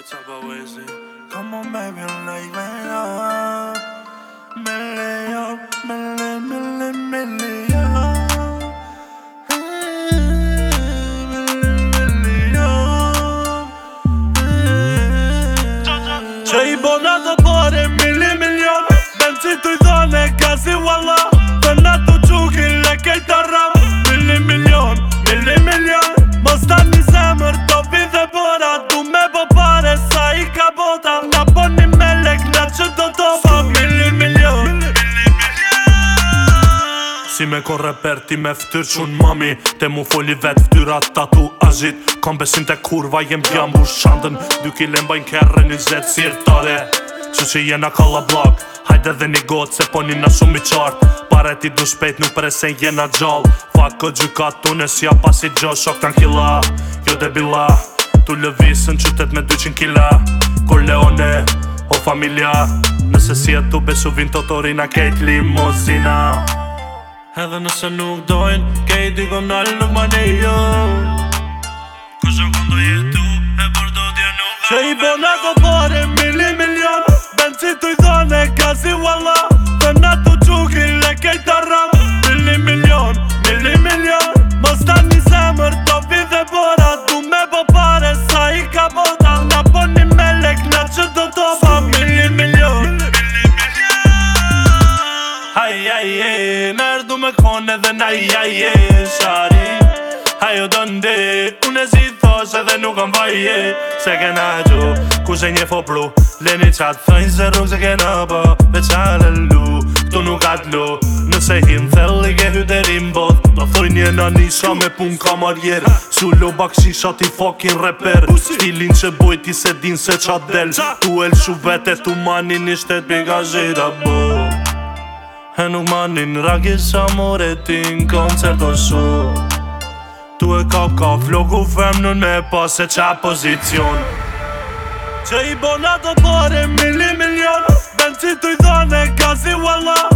It's about Wesley. Come on, baby, like me up. Me lay up, me lay, me lay, me lay up. i me kon reperti me ftyr qun mami Te mu foli vet ftyra ta tu azhit Kam besim te kurva jem bjam bu shandën Dy kile mbajn kërre një zetë si tare Që që jena ka Hajde dhe një gotë se po një shumë i qartë Pare ti du shpejt nuk presen jena gjallë Fak kë gjyka tu në pas i gjo shok të nkila Jo debila Tu lëvisën qytet me 200 kila Kur leone O familia Nëse si e tu besu vin të torina kejt limosina Edhe nëse nuk dojnë Kej diko nalë nuk ma ne jo Kuzo këndo jetu E për do dje nuk Se i bona ko pare mili milion Ben si të i dhane gazi walla Të na të qukri le kej të ram Mili milion, mili milion Mos ta një zemër do dhe bora Du me bo pare sa i ka bota Na po një melek na që do topa Mili milion, mili milion Hai, hai, më kënë edhe na i aje Shari, hajo do ndi Unë e si thosh edhe nuk am vajje Se kena gjo, ku se një fo plu Leni qatë thëjnë se rrungë se kena bo Me qale lu, këtu nuk atë lu Nëse him thell i ke hyderim bot Do thuj një në nisha me pun kamarjer Su lo bakshisha ti fokin reper Stilin që bojti se din se qatë del Tu el shu vete tu manin një shtet Bi ka zhira bot E nuk manin ragis qa moretin koncert o shu Tu e kap ka flogu fem nën me pas po e qa pozicion Qe i bona do pare mili milion Ben qi i dhane kazi wallah